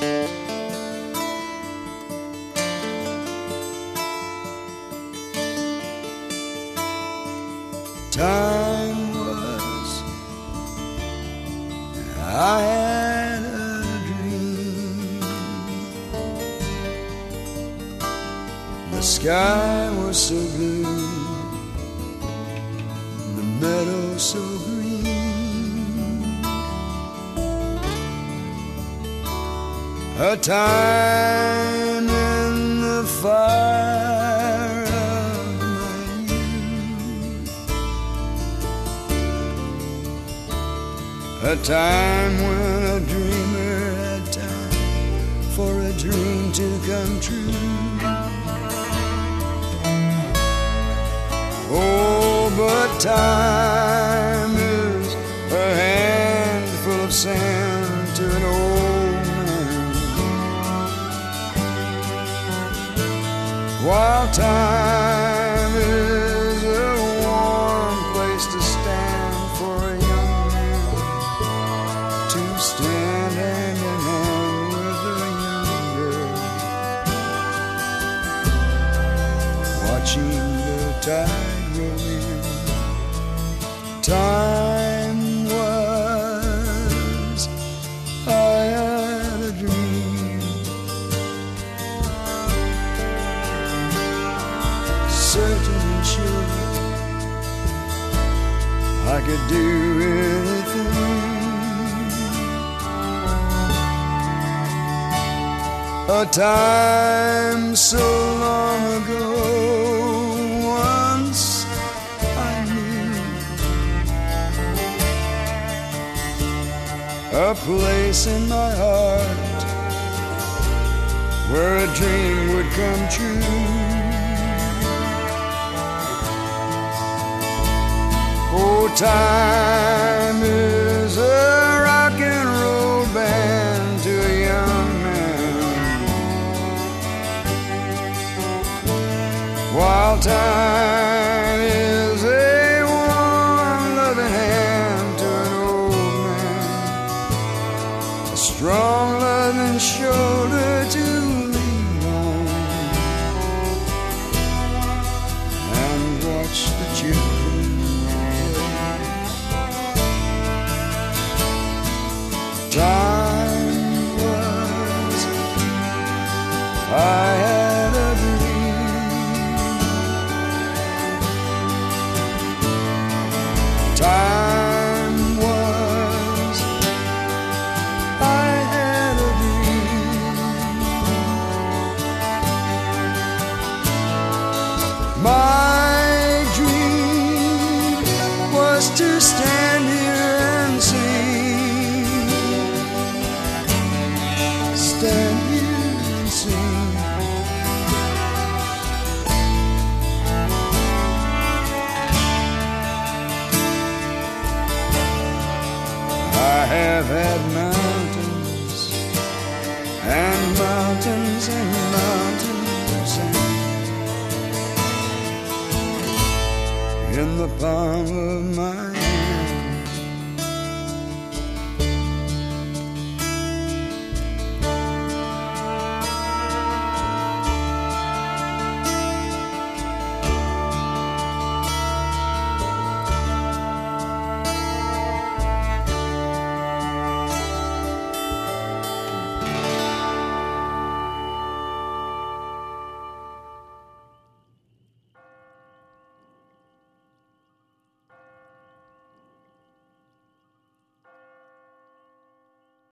Time was I had a dream. The sky was so blue The meadow so green A time in the fire of my youth. A time when a dreamer had time for a dream to come true. Oh, but time is a handful of sand time is a warm place to stand for a young man to stand hand in hand with a young girl, watching the tide roll in. Time I could do anything. A time so long ago, once I knew a place in my heart where a dream would come true. Time is a rock and roll band to a young man. While time is a warm, loving hand to an old man. A strong, loving shoulder to lean on. And watch the children was to stand here and sing stand here and sing. I have had mountains and mountains the palm of my